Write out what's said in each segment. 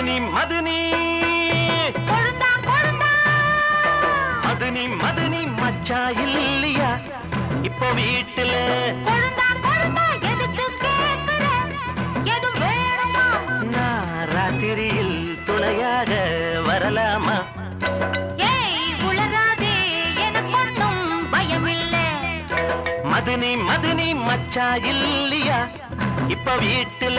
மதுனி கொழுந்தா மதுனி மதுனி மச்சா இல்லையா? இப்போ வீட்டுல. ராத்திரியில் துணையாக வரலாமா? மதுனி மதுனி மச்சா இல்லையா? இப்ப வீட்டுல.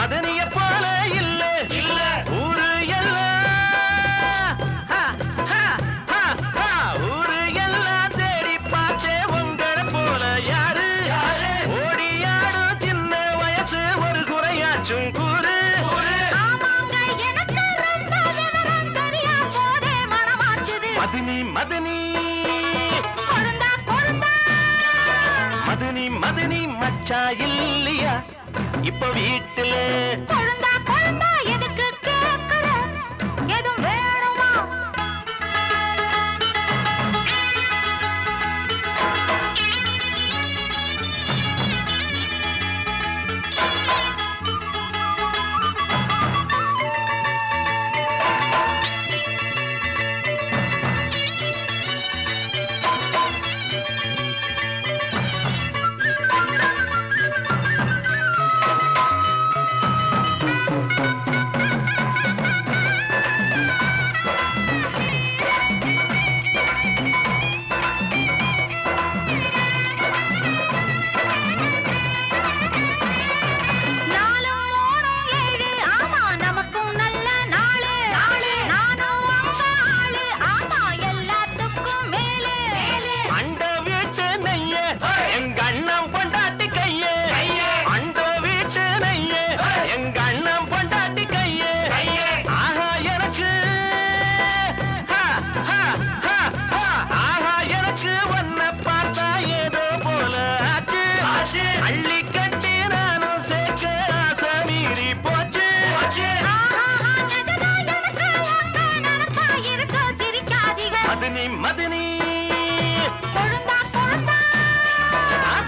மதனிய போல இல்ல? இல்ல. ஊரு எல்லாம் ஹா, ஹா, ஹா, ஹா. ஊரு எல்லாம் தேடி பார்த்தே உங்களை போல யாரு? ஓடியாடும் சின்ன வயசு ஒரு குறையாச்சும் கூறு. மதினி மதினி. மதினி மதினி மச்சா இல்லையா? இப்ப வீட்டுல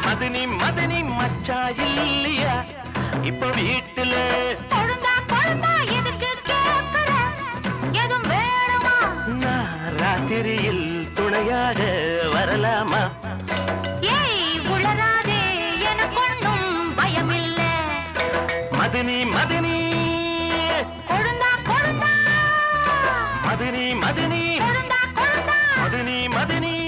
மதினி மதினி மச்சா இல்லையா? இப்ப வீட்டுல. ராத்திரியில் துணையாக வரலாமா? ஏய், உளறாதே, எனக்கு ஒண்ணும் பயமில்லை. மதினி மதினி. கொழுந்தா, கொழுந்தா. மதினி மதினி.